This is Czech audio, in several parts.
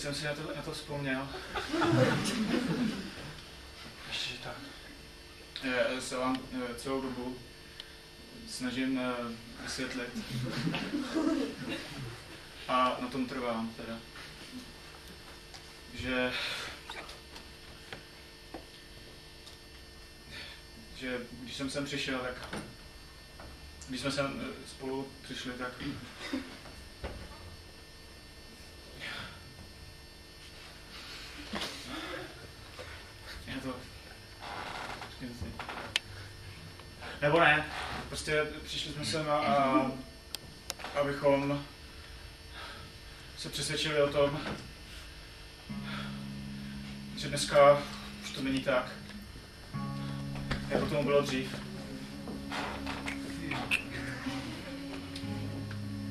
teď jsem si na to, na to vzpomněl. Ještě, že tak. Já se vám eh, celou dobu snažím eh, vysvětlit. A na tom trvám teda. Že že když jsem sem přišel, tak když jsme sem eh, spolu přišli, tak já to... Nebo ne, prostě přišli jsme sem a, a abychom se přesvědčili o tom, že dneska už to není tak, jako tomu bylo dřív.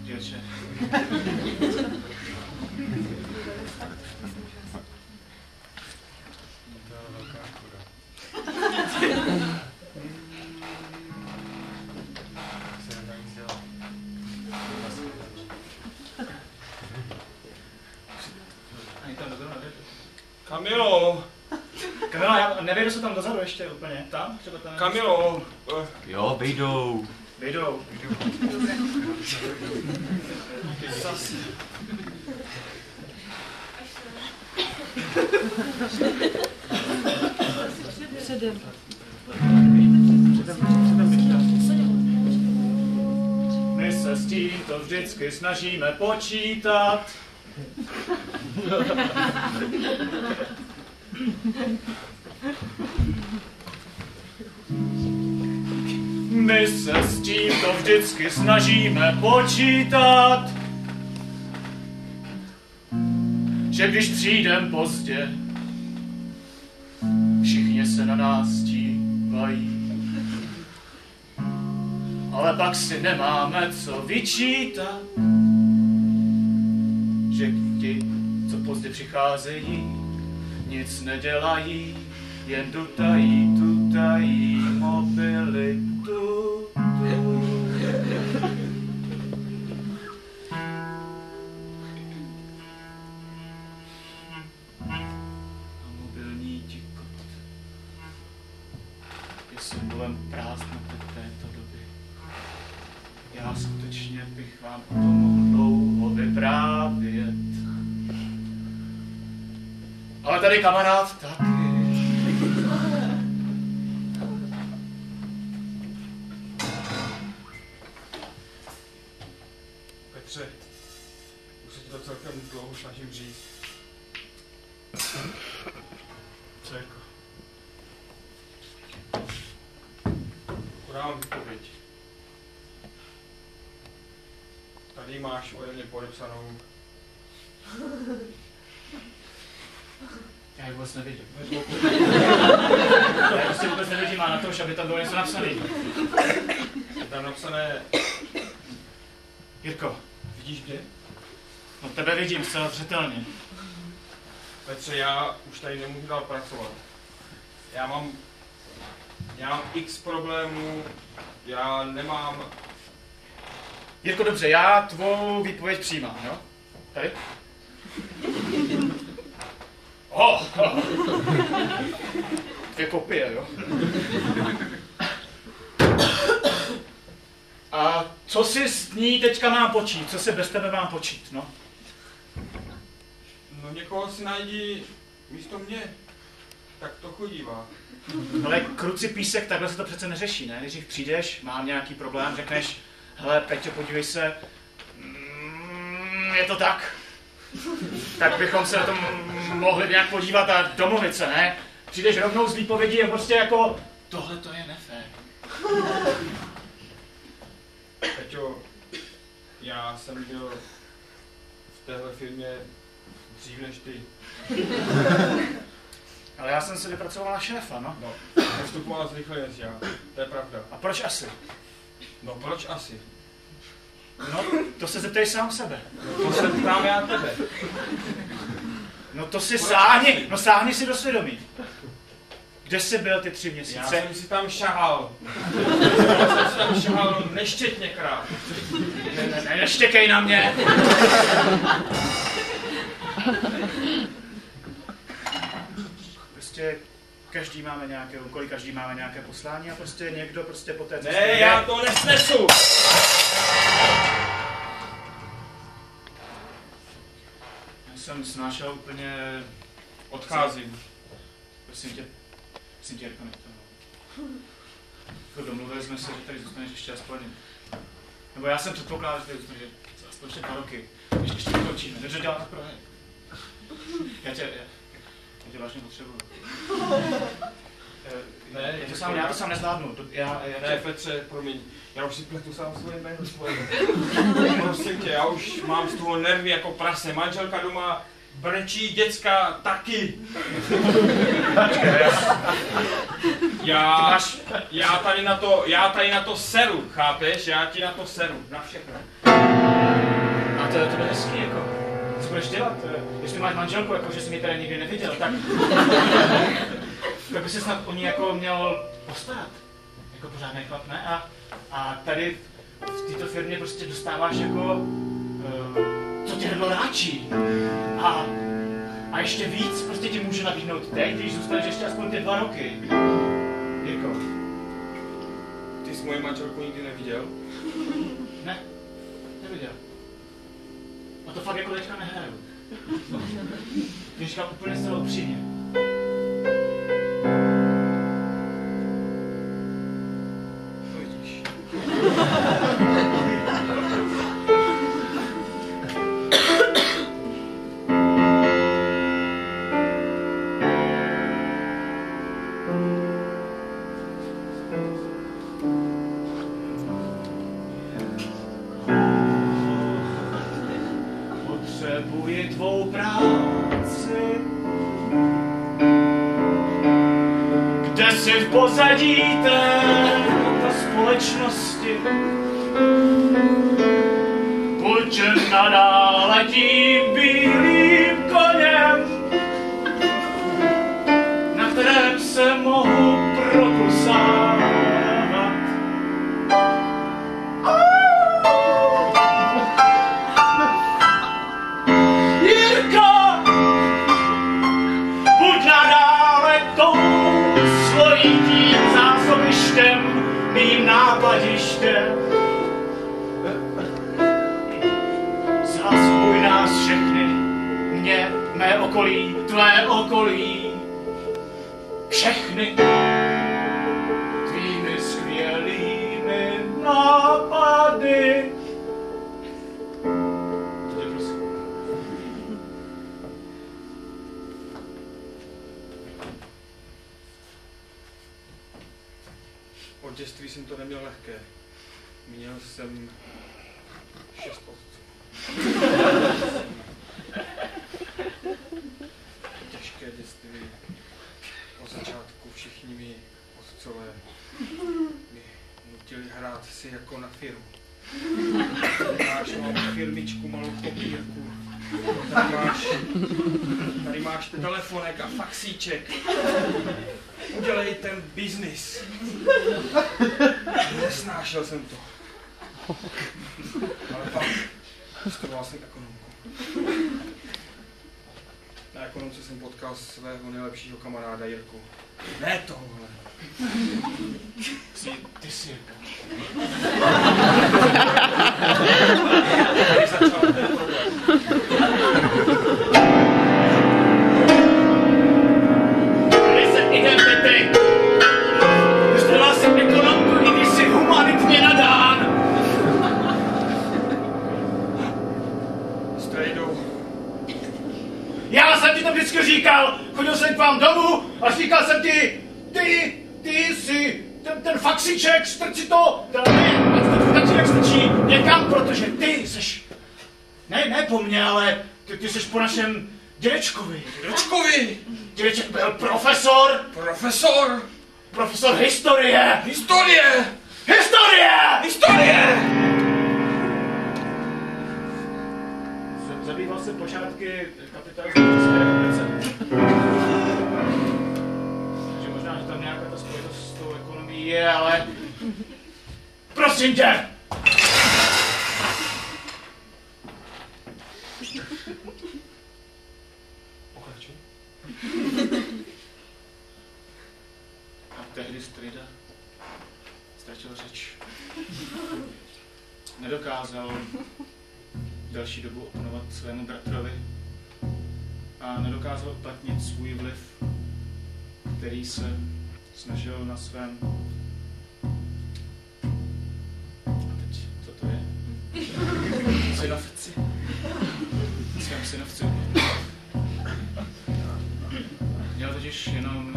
Děče. To dozadu ještě úplně. Tam? Třeba tam? Kamilo, Jo, vejdou. Vejdou. ty zase. Předem. My se s tím to vždycky snažíme počítat. My se s tím to vždycky snažíme počítat. Že když přijdem pozdě, všichni se na nás dívají. Ale pak si nemáme co vyčítat, že ti, co pozdě přicházejí, nic nedělají, jen tutají, tutají mobilitu. Ale tady kamarád taky. Vůbec nevidím. Já prostě vůbec nevidím a na to, aby tam bylo něco napsané. Je tam napsané, Jirko, vidíš mě? no tebe vidím zcela zřetelně. Petře, já už tady nemůžu dál pracovat. Já mám, já mám x problémů, já nemám, Jirko, dobře, já tvou výpověď přijímám, jo? Tady? Oh. Dvě kopie, jo? A co si s ní teďka mám počít? Co si bez tebe mám počít, no? no někoho si najdi místo mě. Tak to chodívá. Ale kruci písek, takhle se to přece neřeší, ne? Nejdřív přijdeš, mám nějaký problém, řekneš, hele, Peťo, podívej se, mm, je to tak. Tak bychom se na tom mohli nějak podívat a domluvit se, ne? Přijdeš rovnou z výpovědí a prostě jako, tohle to je nefér. Peťo, já jsem byl v téhle firmě dřív než ty. Ale já jsem se vypracoval na šéfa, no. No, postupoval z rychleji než já. To je pravda. A proč asi? No proč asi? No, to se zeptej sám sebe. To se ptám já tebe. No to si sáhni, no sáhni si do svědomí. Kde jsi byl ty tři Já měsíce? jsem si tam šahal. Já jsem si tam šahal neštětněkrát. Ne, ne, ne, neštěkej na mě. Prostě každý máme nějaké úkoly, každý máme nějaké poslání a prostě někdo prostě po té Ne, já to nesnesu! Jsem snášel úplně... Odcházím. Prosím tě, prosím tě, Jirko, to. Jako domluvili jsme se, že tady zůstaneš ještě aspoň... Nebo já jsem předpokládal, že tady zůstaneš aspoň ještě dva roky. Ještě, ještě vytočíme, takže děláme pro Já tě, já, já tě vážně potřebuju. Ne, já to sám, já to sám nezvládnu. To- Já, já Ne, tě, Petře, promiň, já už si pletu sám svoje jméno svoje. Prosím tě, já už mám z toho nervy jako prase. Manželka doma brečí, děcka taky. Já, já, tady na to, já tady na to seru, chápeš? Já ti na to seru, na všechno. A to, to je hezký, jako. Co budeš dělat? Jestli máš manželku, jako, že jsi mě tady nikdy neviděl, tak... tak by se snad o ní jako měl postarat. Jako pořádný chlap, ne? A, a tady v této firmě prostě dostáváš jako... Uh, co tě hrdlo ráčí. A, a ještě víc prostě ti můžu nabídnout teď, když zůstaneš ještě aspoň ty dva roky. Jirko, Ty jsi moje manželku nikdy neviděl? ne, neviděl. A to fakt jako teďka nehraju. Ty říkám úplně zcela upřímně. Lehké. Měl jsem šest otců. Těžké dětství. Od začátku všichni mi otcové mi nutili hrát si jako na firmu. Máš malou firmičku, malou kopírku. Tady máš, tady máš telefonek a faxíček. Udělej ten biznis. Nesnášel jsem to. Ale pak studoval jsem ekonomku. Na ekonomce jsem potkal svého nejlepšího kamaráda Jirku. Ne tohle. Jsi, ty jsi Jirka. S trejdou. Já jsem ti to vždycky říkal. Chodil jsem k vám domů a říkal jsem ti, ty, ty jsi ten, ten faxíček, strči to, ať ten faxíček strčí někam, protože ty jsi, ne, ne po mně, ale ty, ty jsi po našem dědečkovi. Ročkovi. Dědeček byl profesor, Profesor. profesor historie. Historie. Historie! Historie. Zabýval se počátky kapitalismu v České republice. Takže možná, že tam nějaká ta spojitost s tou ekonomií je, ale... Prosím tě! A tehdy Strida ztratil řeč. Nedokázal další dobu oponovat svému bratrovi a nedokázal uplatnit svůj vliv, který se snažil na svém... A teď, co to je? Synovci. Svém synovci. Měl totiž jenom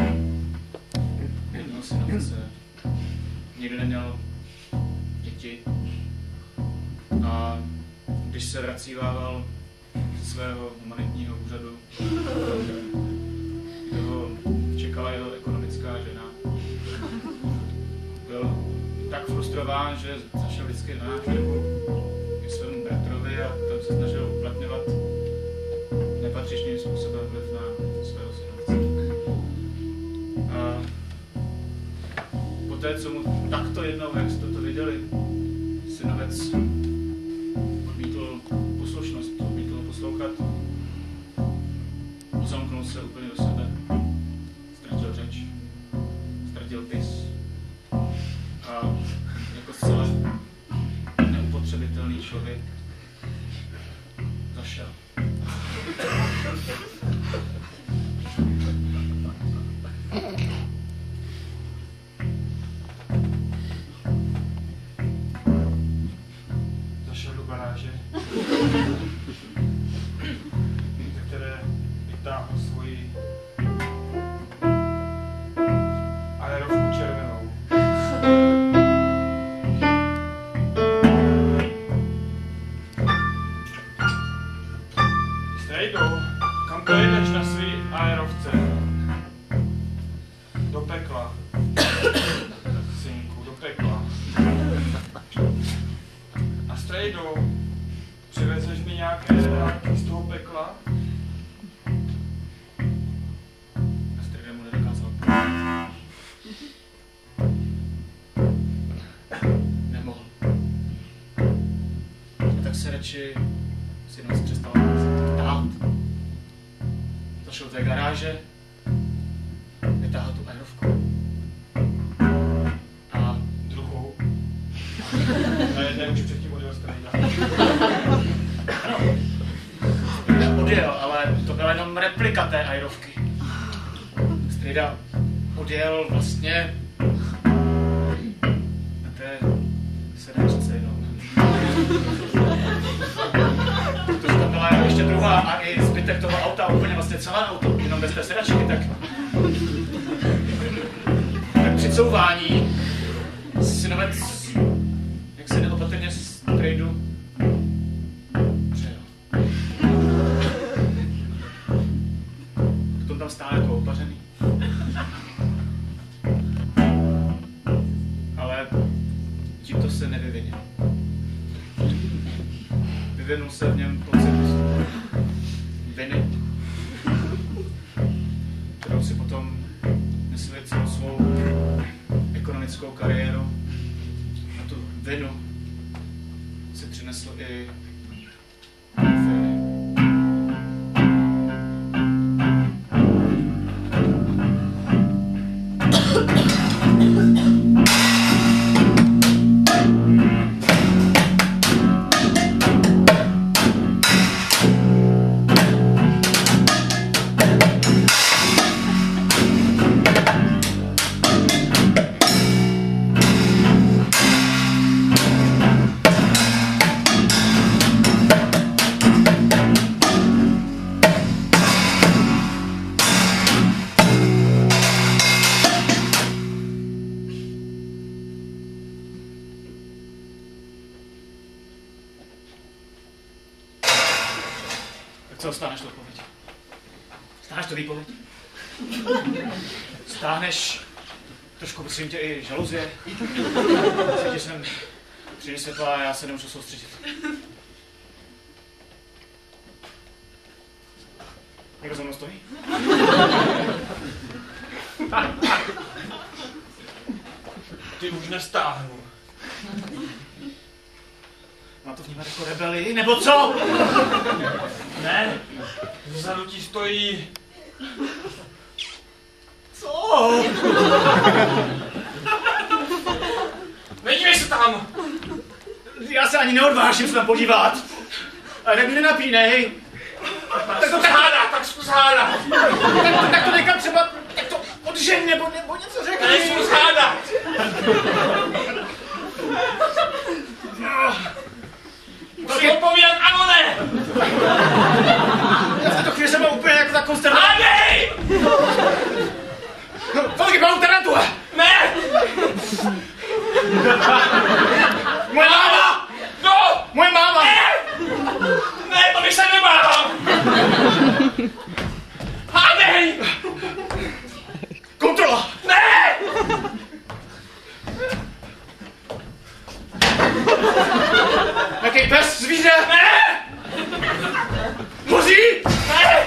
jednoho synovce. Nikdy neměl děti. Když se vracívával ze svého humanitního úřadu, kde ho čekala jeho ekonomická žena, byl tak frustrován, že zašel vždycky na návštěvu ke svému bratrovi a tam se snažil uplatňovat nepatřičným způsobem vliv na svého synovce. A poté, co mu takto jednou, jak jste to viděli, synovec poslouchat, uzamknul se úplně do sebe, ztratil řeč, ztratil pis. A jako zcela neupotřebitelný člověk zašel. Pojedeš na svý aerovce? Do pekla. Zašel opařený. Ale tímto se nevyvinil. Vyvinul se v něm pocit viny, kterou si potom nesli celou svou ekonomickou kariéru. A tu vinu si přinesl i Přijde světla a já se nemůžu soustředit. Někdo za mnou stojí? Ty už nestáhnu. Má to vnímat jako rebeli, nebo co? Ne, vzadu ti stojí... Co? tam. Já se ani neodvážím se tam podívat. Ale tak mě nenapínej. Tak to hádat, tak zkus hádá. Tak, to, tak to někam třeba, tak to odžeň nebo, nebo něco řekni. Tak zkus hádá. Musí odpovídat ano ne. Já se to chvíli jsem úplně jako tak konsternovaný. Hádej! No, kolik mám tarantula? Ne! Moje máma! No! Moje máma! Ne! Ne, to bych se nebál! Hádej! Kontrola! Ne! Jaký pes, zvíře? Ne! Mozí? Ne!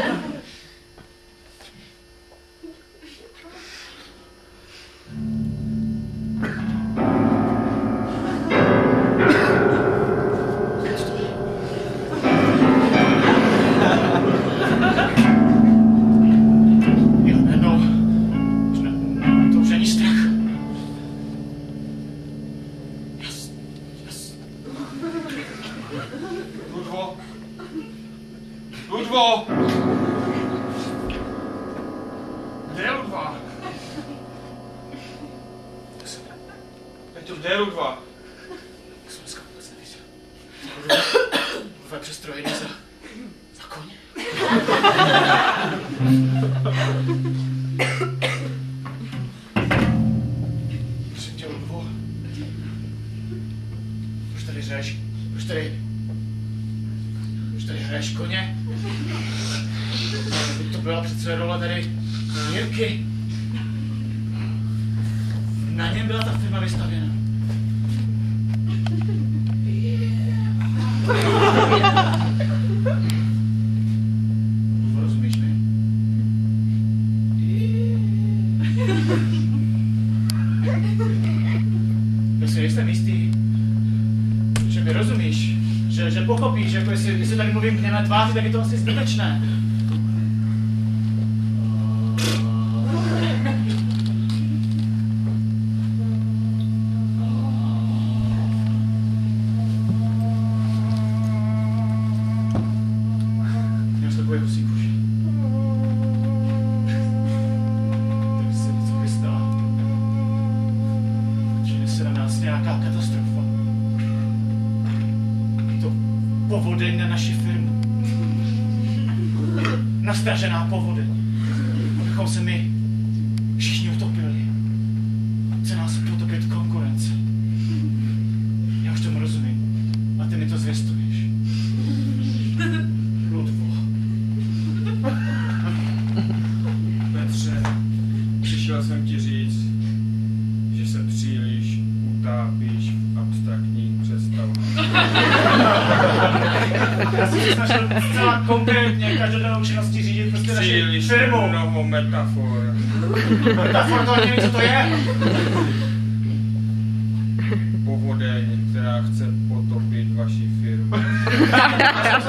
si nejsem jistý, že mi rozumíš, že, že pochopíš, že jako jestli, jestli tady mluvím k na tváři, tak je to asi zbytečné.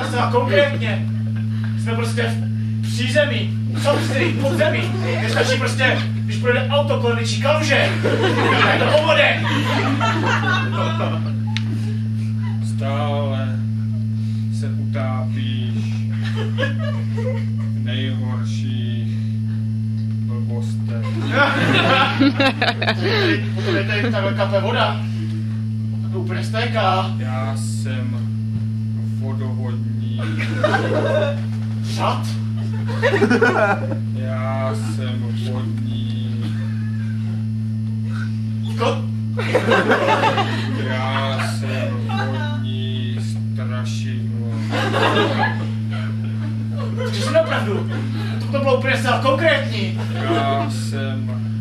Jsem zcela konkrétně. Jsme prostě v přízemí, sobství, podzemí. Nestačí prostě, když projde auto kolem větší kaluže. Je to povodeň. Stále se utápíš v nejhorších blbostech. Tady, je tady takhle kape voda. To úplně stéká. Já jsem vodovodní. Řad. Já jsem vodní. Kot. Já jsem vodní strašidlo. Že jsem opravdu. To, to bylo úplně konkrétní. Já jsem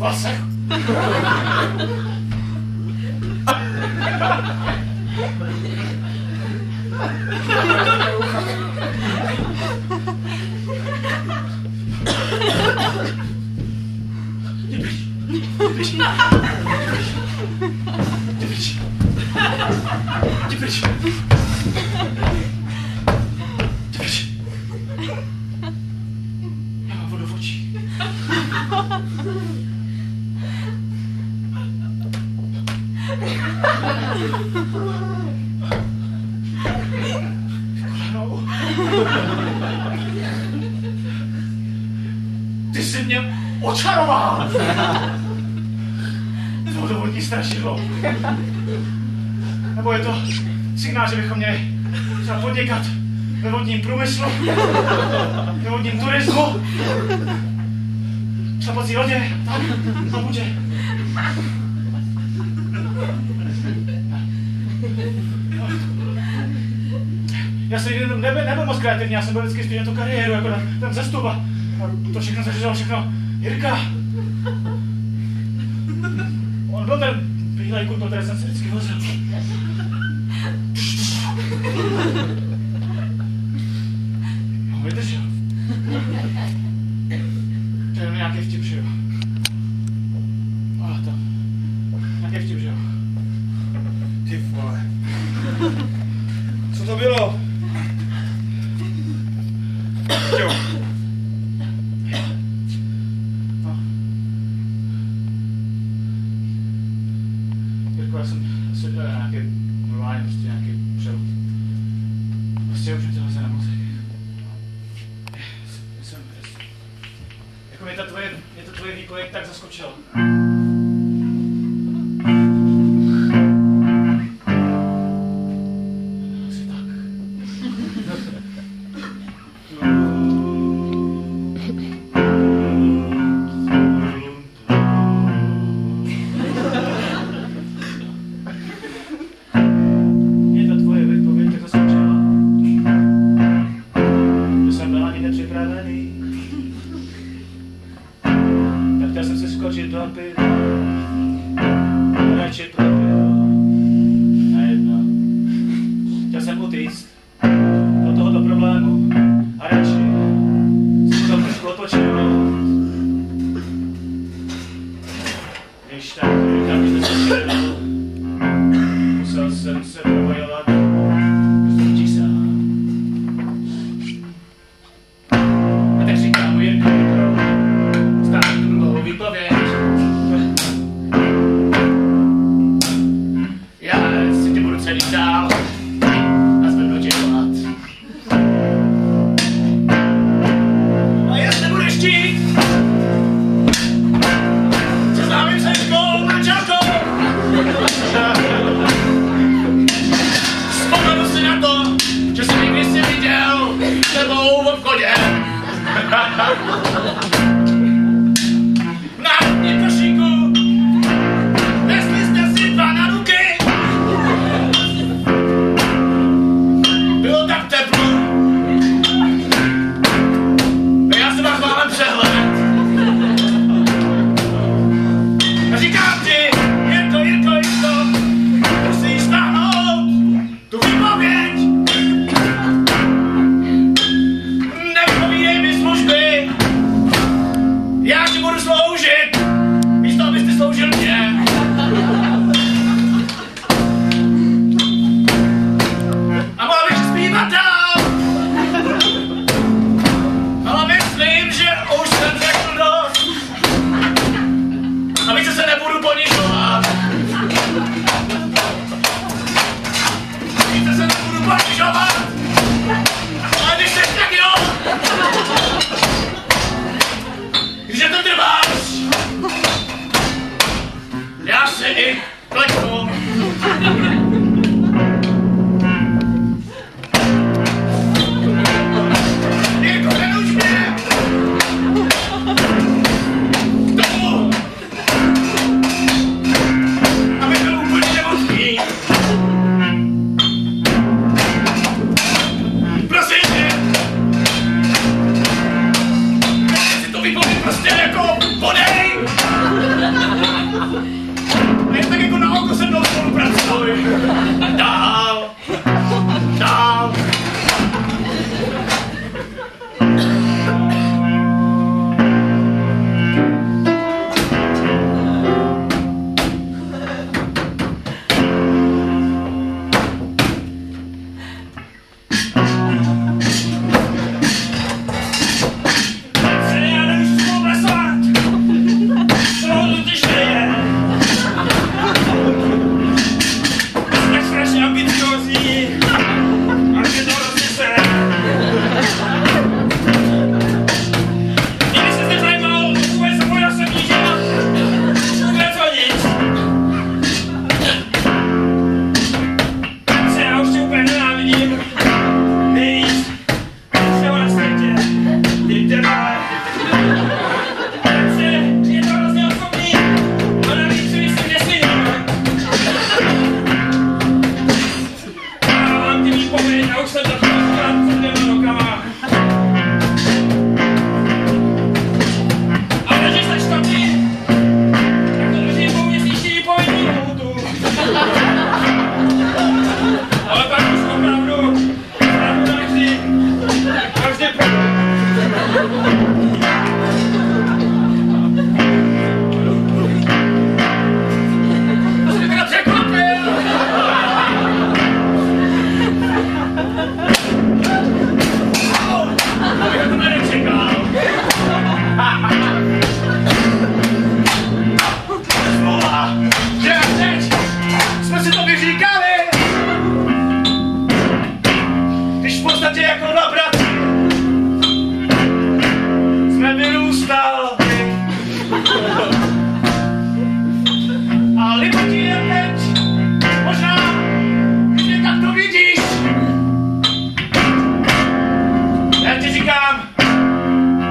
посох. Не бей, не бей, не бей, не бей. Nebo je to signál, že bychom měli třeba podnikat ve vodním průmyslu, ve vodním turismu, čapací lodě, tak, na budě. Já jsem nikdy nebyl, nebyl moc kreativní, já jsem byl vždycky spíš na tu kariéru, jako na ten zestup a, to všechno zařizovalo všechno Jirka. Já jsem asi dělal nějaký, normálně prostě nějaký převod. Prostě už mi to leze na mozek. Jsem- jsem- Jako mě, ta tvoje, mě to tvoje výpověď tak zaskočilo.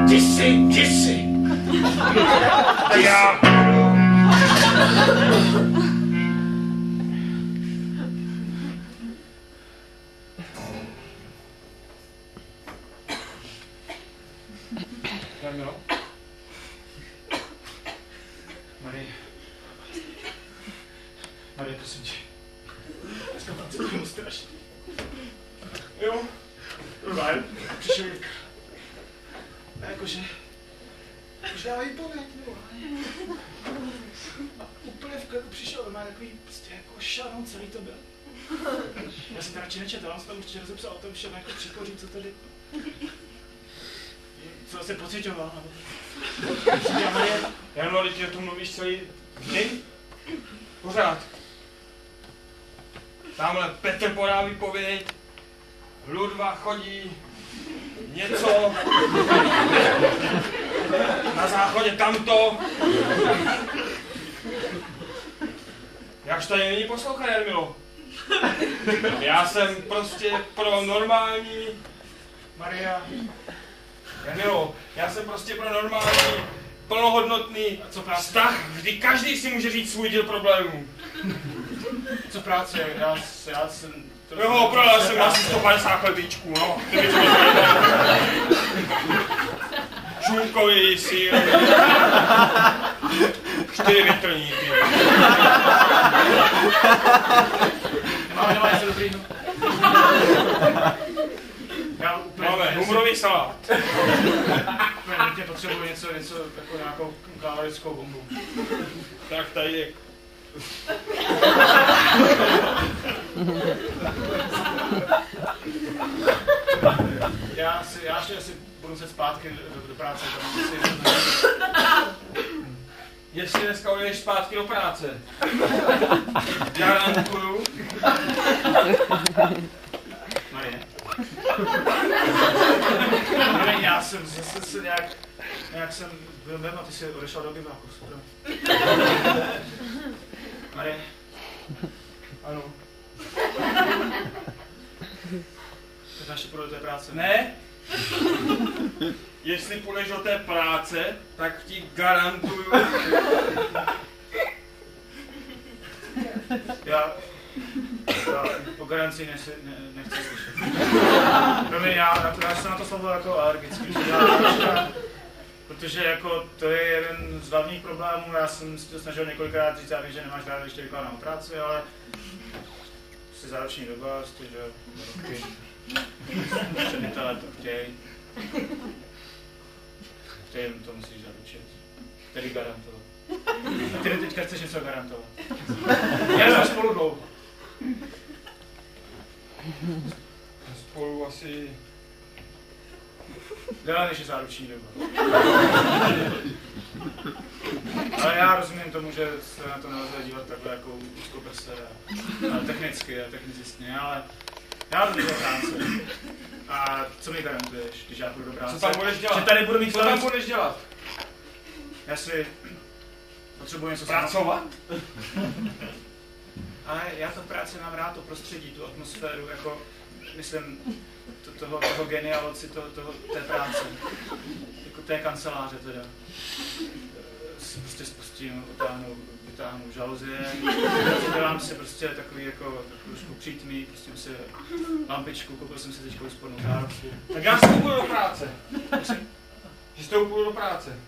Ti jsi, ti normální Maria, Janilo, já jsem prostě pro normální, plnohodnotný co práce? vztah, kdy každý si může říct svůj díl problémů. Co práce? Já, já jsem... To Jo, prodal jsem asi 150 chlebíčků, no. Šunkový sír. Čtyři větrníky. Máme nemá něco dobrý. Já úplně... Máme humorový salát. Úplně potřebuji něco, něco, jako nějakou kalorickou bombu. Tak tady je Já, si, já ještě asi budu se zpátky do, do práce. Jestli dneska odejdeš zpátky do práce. Garantuju. Marie. Marie, já jsem zase se nějak, nějak jsem byl mimo, ty jsi odešel do biváku, super. Marie, Ano. tak naše půjdu do té práce. Ne? Jestli půjdeš do té práce, tak ti garantuju, Já, po garanci nechci, ne, nechci slyšet. Promiň, já, já jsem na to slovo jako alergický. protože jako to je jeden z hlavních problémů, já jsem si to snažil několikrát říct, já vím, že nemáš rád, když tě vykládám práci, ale jsi zároční doba, jste, že roky, ředitelé to chtějí. Jim to musíš zaručit. Tedy garantovat. Ty teďka chceš něco garantovat. Já jsem spolu dlouho. Spolu asi Déle než je záruční doba. Ale já rozumím tomu, že se na to nelze dívat takhle jako úzkoprse a, a technicky a technicistně, ale já jdu do práce. A co mi garantuješ, když já půjdu do práce? Co tam budeš dělat? Že tady budu mít Co tam budeš dělat? Já si potřebuji něco Pracovat? Ale já to v práci mám rád, to prostředí, tu atmosféru, jako, myslím, to, toho, toho genialoci, to, toho, té práce, jako té kanceláře teda. Si prostě spustím, utáhnu, vytáhnu žaluzie, dělám si prostě takový jako trošku přítmý, pustím si lampičku, koupil jsem si teď úspornou žárovku. Tak já půjdu do práce. Že půjdu do práce.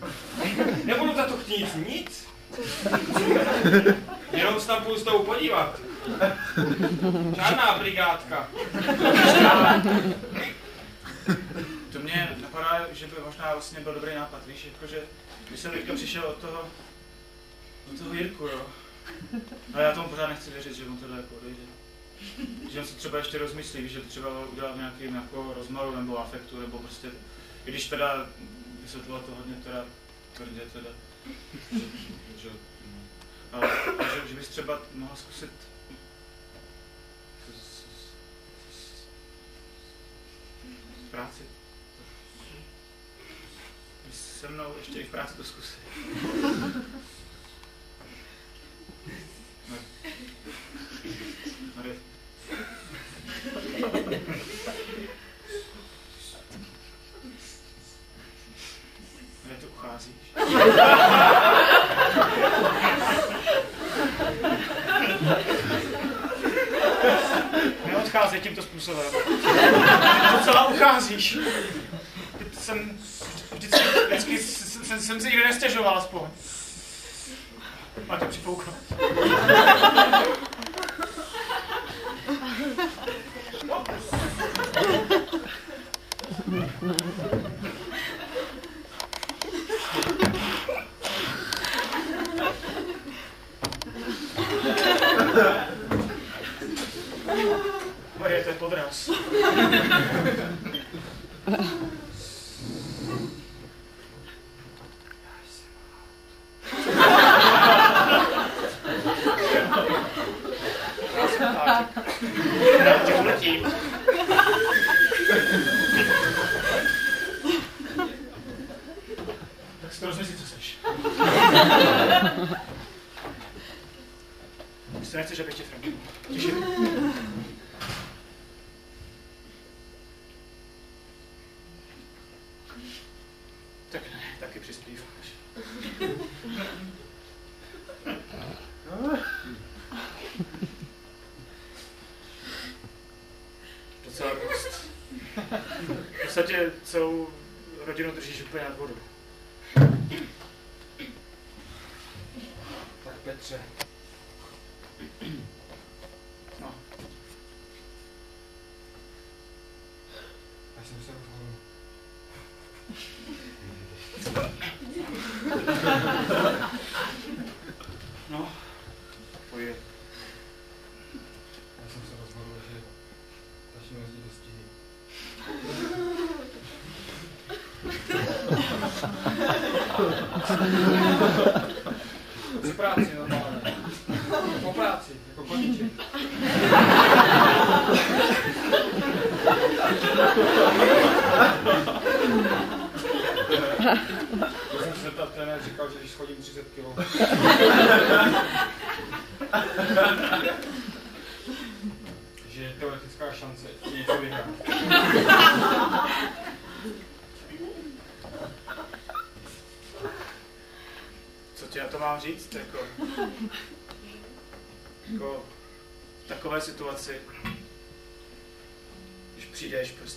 Nebudu za to chtít nic. Jenom se tam půjdu s tou podívat. Žádná brigádka. To mě vypadá, že by možná vlastně byl dobrý nápad, víš, jakože, když jsem teďka přišel od toho, od toho Jirku, jo. Ale já tomu pořád nechci věřit, že on tohle jako odejde. Že on si třeba ještě rozmyslí, víš, že to třeba udělá v nějakým jako rozmaru nebo afektu, nebo prostě, i když teda vysvětlilo to hodně teda tvrdě teda, že, že, no. že, bys třeba mohl zkusit práci. Se mnou ještě i v práci to zkusit. Marie. Marie, to ucházíš. Neodcházej tímto způsobem. Docela ucházíš. Jsem vždycky, vždycky jsem, jsem si nikdy nestěžoval aspoň. Máte připouknout. secret.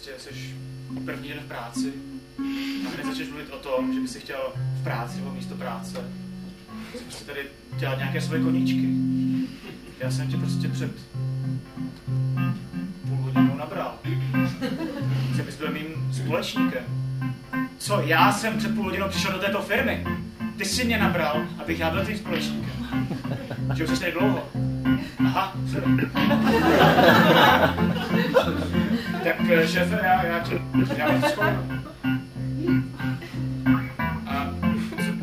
prostě jsi první den v práci a hned začneš mluvit o tom, že by si chtěl v práci nebo místo práce prostě tady dělat nějaké své koníčky. Já jsem tě prostě před půl hodinou nabral. Že bys byl mým společníkem. Co, já jsem před půl hodinou přišel do této firmy? Ty jsi mě nabral, abych já byl tvým společníkem. Že už jsi tady dlouho. Aha. Tak eh, šéfe, já, já tě, já schodu. A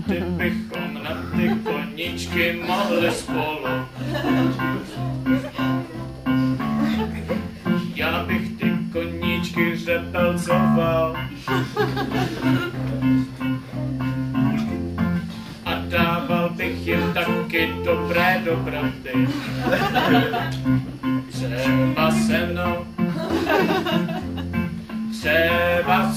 kdybychom na ty koníčky mohli spolu? Já bych ty koníčky řepelcoval. a dával bych jim taky dobré dobroty. Třeba se mnou, třeba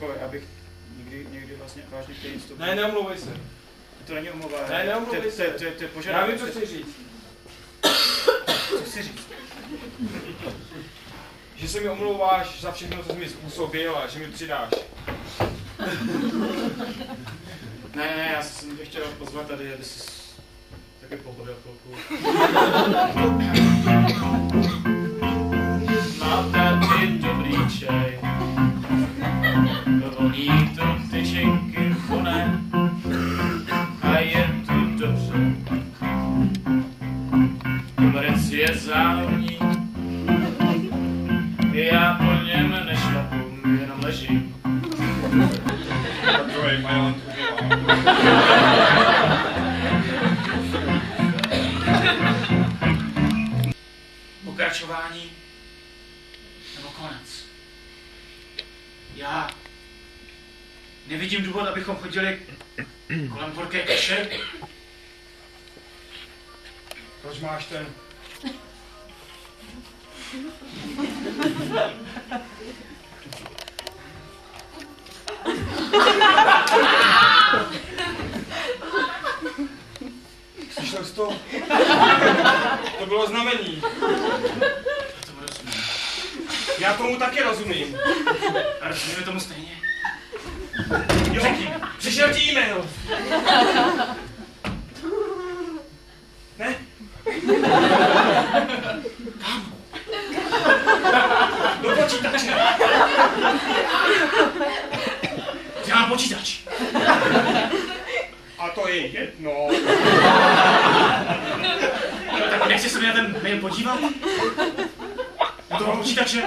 jako já bych někdy, vlastně vážně chtěl jít Ne, neomlouvej se. To není omluva. Ne, to, se. to, to, to je Já požadavek. vím, co chci říct. Co chci říct? Že se mi omlouváš za všechno, co jsi mi způsobil a že mi přidáš. Ne, ne, já jsem tě chtěl pozvat tady, aby jsi taky pohodil chvilku. pokračování nebo konec. Já nevidím důvod, abychom chodili kolem horké kaše. Proč máš ten... Slyšel jsi to? To bylo znamení. Já tomu taky rozumím. A rozumíme tomu stejně. Jo, přišel ti e-mail. Ne? Do počítače. Já mám počítač. A to je jedno. No, tak nechci se mi na ten mail podívat? Do toho počítače?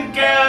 Po tenkém